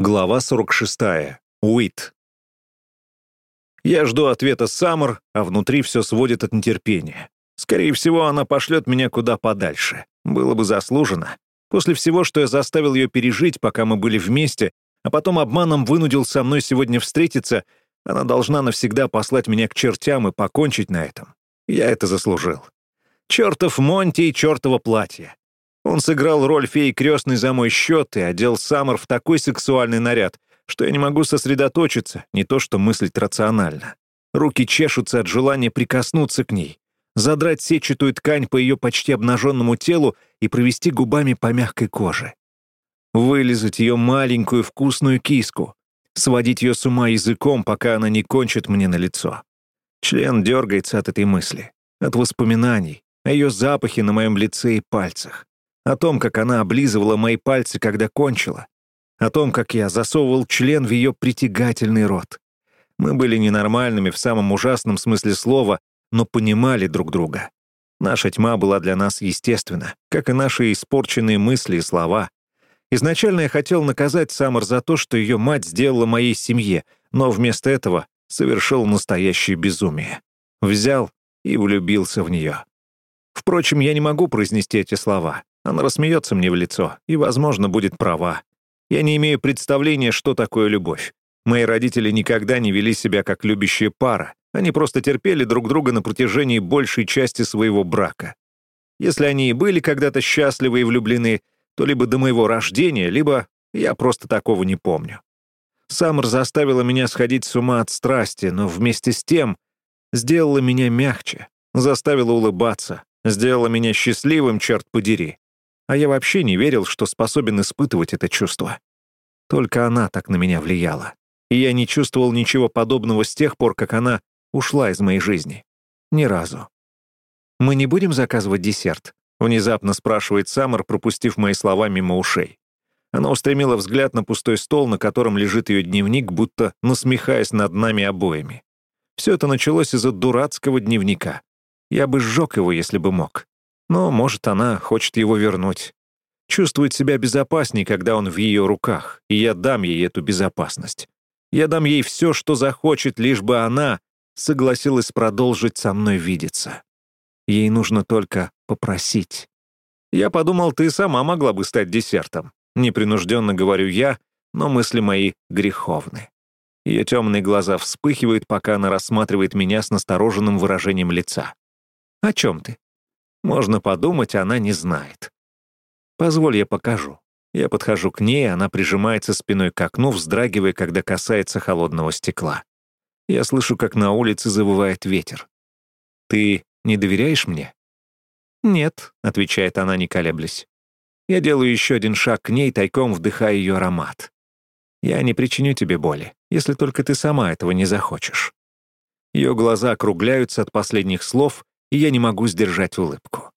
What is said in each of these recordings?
Глава 46. Уит. Я жду ответа Саммер, а внутри все сводит от нетерпения. Скорее всего, она пошлет меня куда подальше. Было бы заслужено. После всего, что я заставил ее пережить, пока мы были вместе, а потом обманом вынудил со мной сегодня встретиться, она должна навсегда послать меня к чертям и покончить на этом. Я это заслужил. Чертов Монти и чертово платье. Он сыграл роль феи крестной за мой счет и одел Саммер в такой сексуальный наряд, что я не могу сосредоточиться, не то что мыслить рационально. Руки чешутся от желания прикоснуться к ней, задрать сетчатую ткань по ее почти обнаженному телу и провести губами по мягкой коже. Вылизать ее маленькую вкусную киску, сводить ее с ума языком, пока она не кончит мне на лицо. Член дергается от этой мысли, от воспоминаний, о ее запахе на моем лице и пальцах о том, как она облизывала мои пальцы, когда кончила, о том, как я засовывал член в ее притягательный рот. Мы были ненормальными в самом ужасном смысле слова, но понимали друг друга. Наша тьма была для нас естественна, как и наши испорченные мысли и слова. Изначально я хотел наказать Саммер за то, что ее мать сделала моей семье, но вместо этого совершил настоящее безумие. Взял и влюбился в нее. Впрочем, я не могу произнести эти слова. Она рассмеется мне в лицо и, возможно, будет права. Я не имею представления, что такое любовь. Мои родители никогда не вели себя как любящая пара. Они просто терпели друг друга на протяжении большей части своего брака. Если они и были когда-то счастливы и влюблены, то либо до моего рождения, либо я просто такого не помню. Саммер заставила меня сходить с ума от страсти, но вместе с тем сделала меня мягче, заставила улыбаться, сделала меня счастливым, черт подери а я вообще не верил, что способен испытывать это чувство. Только она так на меня влияла. И я не чувствовал ничего подобного с тех пор, как она ушла из моей жизни. Ни разу. «Мы не будем заказывать десерт?» — внезапно спрашивает Саммер, пропустив мои слова мимо ушей. Она устремила взгляд на пустой стол, на котором лежит ее дневник, будто насмехаясь над нами обоими. Все это началось из-за дурацкого дневника. Я бы сжег его, если бы мог. Но, может, она хочет его вернуть. Чувствует себя безопасней, когда он в ее руках, и я дам ей эту безопасность. Я дам ей все, что захочет, лишь бы она согласилась продолжить со мной видеться. Ей нужно только попросить. Я подумал, ты сама могла бы стать десертом. Непринужденно говорю я, но мысли мои греховны. Ее темные глаза вспыхивают, пока она рассматривает меня с настороженным выражением лица. «О чем ты?» Можно подумать, она не знает. Позволь, я покажу. Я подхожу к ней, она прижимается спиной к окну, вздрагивая, когда касается холодного стекла. Я слышу, как на улице завывает ветер. «Ты не доверяешь мне?» «Нет», — отвечает она, не колеблясь. Я делаю еще один шаг к ней, тайком вдыхая ее аромат. «Я не причиню тебе боли, если только ты сама этого не захочешь». Ее глаза округляются от последних слов, и я не могу сдержать улыбку.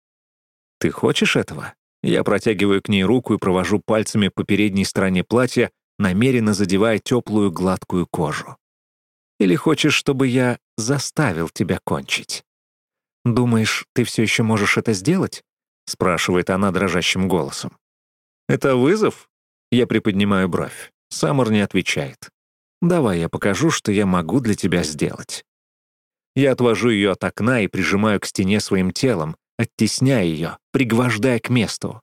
«Ты хочешь этого?» Я протягиваю к ней руку и провожу пальцами по передней стороне платья, намеренно задевая теплую гладкую кожу. «Или хочешь, чтобы я заставил тебя кончить?» «Думаешь, ты все еще можешь это сделать?» — спрашивает она дрожащим голосом. «Это вызов?» Я приподнимаю бровь. Саммер не отвечает. «Давай я покажу, что я могу для тебя сделать». Я отвожу ее от окна и прижимаю к стене своим телом, оттесняя ее, пригвождая к месту.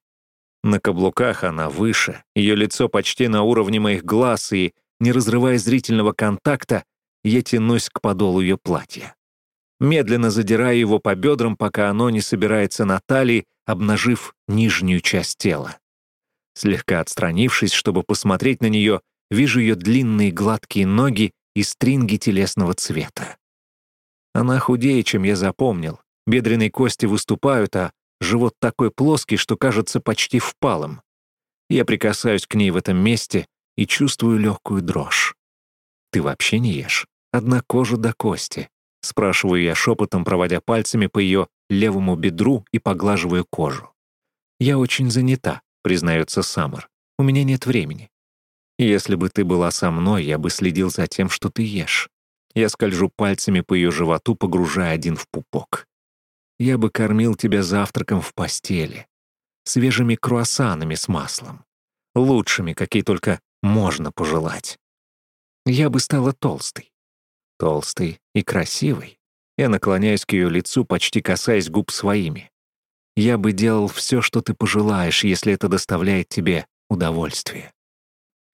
На каблуках она выше, ее лицо почти на уровне моих глаз, и, не разрывая зрительного контакта, я тянусь к подолу ее платья. Медленно задираю его по бедрам, пока оно не собирается на талии, обнажив нижнюю часть тела. Слегка отстранившись, чтобы посмотреть на нее, вижу ее длинные гладкие ноги и стринги телесного цвета. Она худее, чем я запомнил. Бедренные кости выступают, а живот такой плоский, что кажется почти впалым. Я прикасаюсь к ней в этом месте и чувствую легкую дрожь. «Ты вообще не ешь? Одна кожа до кости?» Спрашиваю я шепотом, проводя пальцами по ее левому бедру и поглаживаю кожу. «Я очень занята», — признается Саммер. «У меня нет времени. Если бы ты была со мной, я бы следил за тем, что ты ешь. Я скольжу пальцами по ее животу, погружая один в пупок. Я бы кормил тебя завтраком в постели, свежими круассанами с маслом, лучшими, какие только можно пожелать. Я бы стала толстой. Толстой и красивой. Я наклоняюсь к ее лицу, почти касаясь губ своими. Я бы делал все, что ты пожелаешь, если это доставляет тебе удовольствие.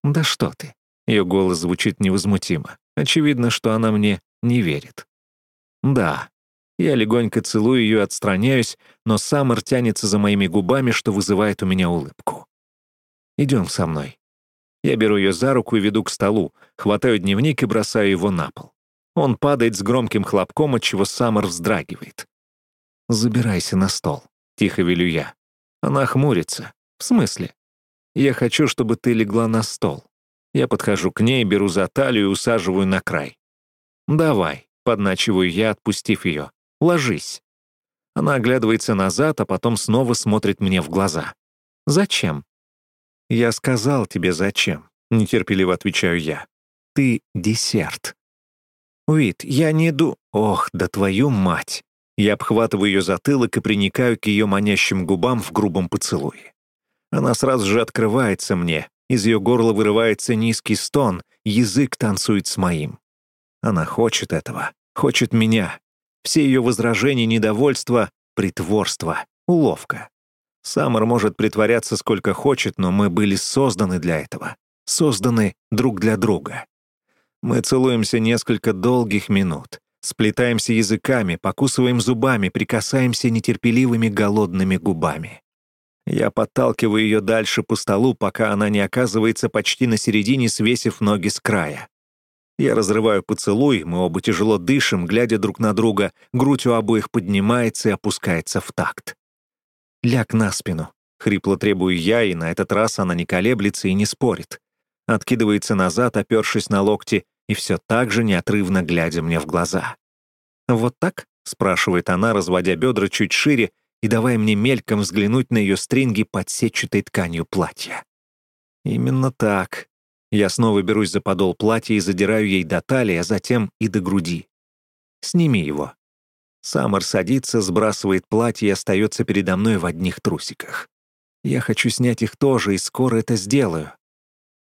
Да что ты. Ее голос звучит невозмутимо. Очевидно, что она мне не верит. Да. Я легонько целую ее, отстраняюсь, но Саммер тянется за моими губами, что вызывает у меня улыбку. Идем со мной. Я беру ее за руку и веду к столу, хватаю дневник и бросаю его на пол. Он падает с громким хлопком, от чего Саммер вздрагивает. «Забирайся на стол», — тихо велю я. Она хмурится. «В смысле?» «Я хочу, чтобы ты легла на стол». Я подхожу к ней, беру за талию и усаживаю на край. «Давай», — подначиваю я, отпустив ее. «Ложись». Она оглядывается назад, а потом снова смотрит мне в глаза. «Зачем?» «Я сказал тебе, зачем», — нетерпеливо отвечаю я. «Ты десерт». «Уит, я не ду...» «Ох, да твою мать!» Я обхватываю ее затылок и приникаю к ее манящим губам в грубом поцелуе. Она сразу же открывается мне, из ее горла вырывается низкий стон, язык танцует с моим. Она хочет этого, хочет меня. Все ее возражения, недовольство — притворство, уловка. Саммер может притворяться сколько хочет, но мы были созданы для этого. Созданы друг для друга. Мы целуемся несколько долгих минут, сплетаемся языками, покусываем зубами, прикасаемся нетерпеливыми голодными губами. Я подталкиваю ее дальше по столу, пока она не оказывается почти на середине, свесив ноги с края. Я разрываю поцелуй, мы оба тяжело дышим, глядя друг на друга, грудь у обоих поднимается и опускается в такт. «Ляг на спину», — хрипло требую я, и на этот раз она не колеблется и не спорит откидывается назад, опершись на локти, и все так же неотрывно глядя мне в глаза. «Вот так?» — спрашивает она, разводя бедра чуть шире и давая мне мельком взглянуть на ее стринги под сетчатой тканью платья. «Именно так». Я снова берусь за подол платья и задираю ей до талии, а затем и до груди. «Сними его». Саммер садится, сбрасывает платье и остается передо мной в одних трусиках. Я хочу снять их тоже, и скоро это сделаю.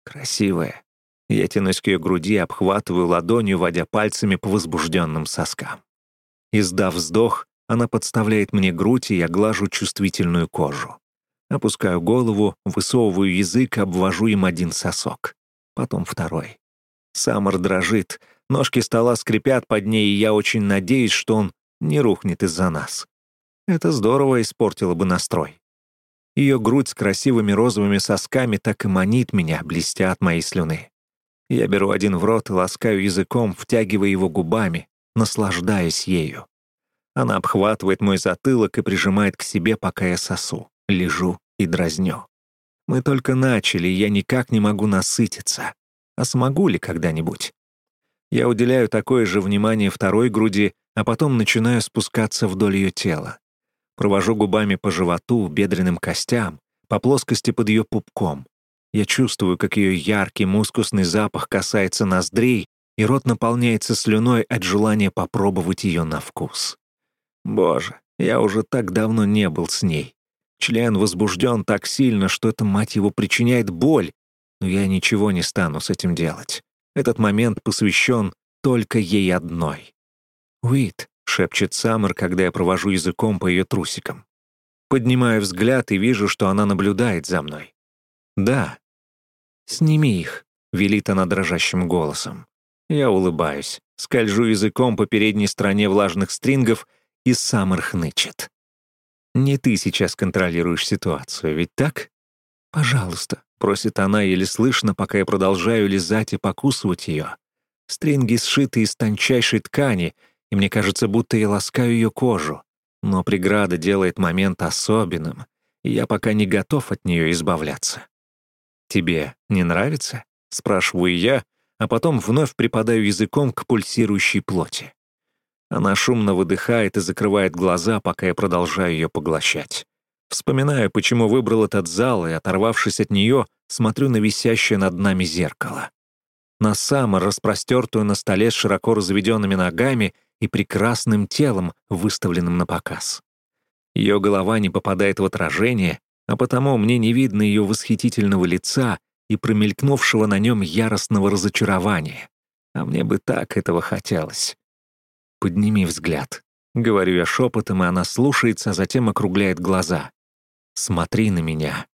Красивая. Я тянусь к ее груди, обхватываю ладонью, водя пальцами по возбужденным соскам. Издав вздох, она подставляет мне грудь, и я глажу чувствительную кожу. Опускаю голову, высовываю язык, обвожу им один сосок. Потом второй. Саммер дрожит, ножки стола скрипят под ней, и я очень надеюсь, что он не рухнет из-за нас. Это здорово испортило бы настрой. Ее грудь с красивыми розовыми сосками так и манит меня, блестя от моей слюны. Я беру один в рот и ласкаю языком, втягивая его губами, наслаждаясь ею. Она обхватывает мой затылок и прижимает к себе, пока я сосу, лежу и дразню. Мы только начали, и я никак не могу насытиться. А смогу ли когда-нибудь? Я уделяю такое же внимание второй груди, а потом начинаю спускаться вдоль ее тела. Провожу губами по животу, бедренным костям, по плоскости под ее пупком. Я чувствую, как ее яркий мускусный запах касается ноздрей, и рот наполняется слюной от желания попробовать ее на вкус. Боже, я уже так давно не был с ней. Член возбужден так сильно, что это, мать его, причиняет боль, но я ничего не стану с этим делать. Этот момент посвящен только ей одной. «Уит», — шепчет Саммер, когда я провожу языком по ее трусикам. Поднимаю взгляд и вижу, что она наблюдает за мной. «Да». «Сними их», — велит она дрожащим голосом. Я улыбаюсь, скольжу языком по передней стороне влажных стрингов, и Саммер хнычет. «Не ты сейчас контролируешь ситуацию, ведь так?» «Пожалуйста», — просит она еле слышно, пока я продолжаю лизать и покусывать ее. Стринги сшиты из тончайшей ткани — и мне кажется, будто я ласкаю ее кожу. Но преграда делает момент особенным, и я пока не готов от нее избавляться. «Тебе не нравится?» — спрашиваю я, а потом вновь припадаю языком к пульсирующей плоти. Она шумно выдыхает и закрывает глаза, пока я продолжаю ее поглощать. Вспоминаю, почему выбрал этот зал, и, оторвавшись от нее, смотрю на висящее над нами зеркало. На Саммер, распростертую на столе с широко разведенными ногами и прекрасным телом, выставленным на показ. Ее голова не попадает в отражение, а потому мне не видно ее восхитительного лица, и промелькнувшего на нем яростного разочарования. А мне бы так этого хотелось. «Подними взгляд», — говорю я шепотом, и она слушается, а затем округляет глаза. «Смотри на меня».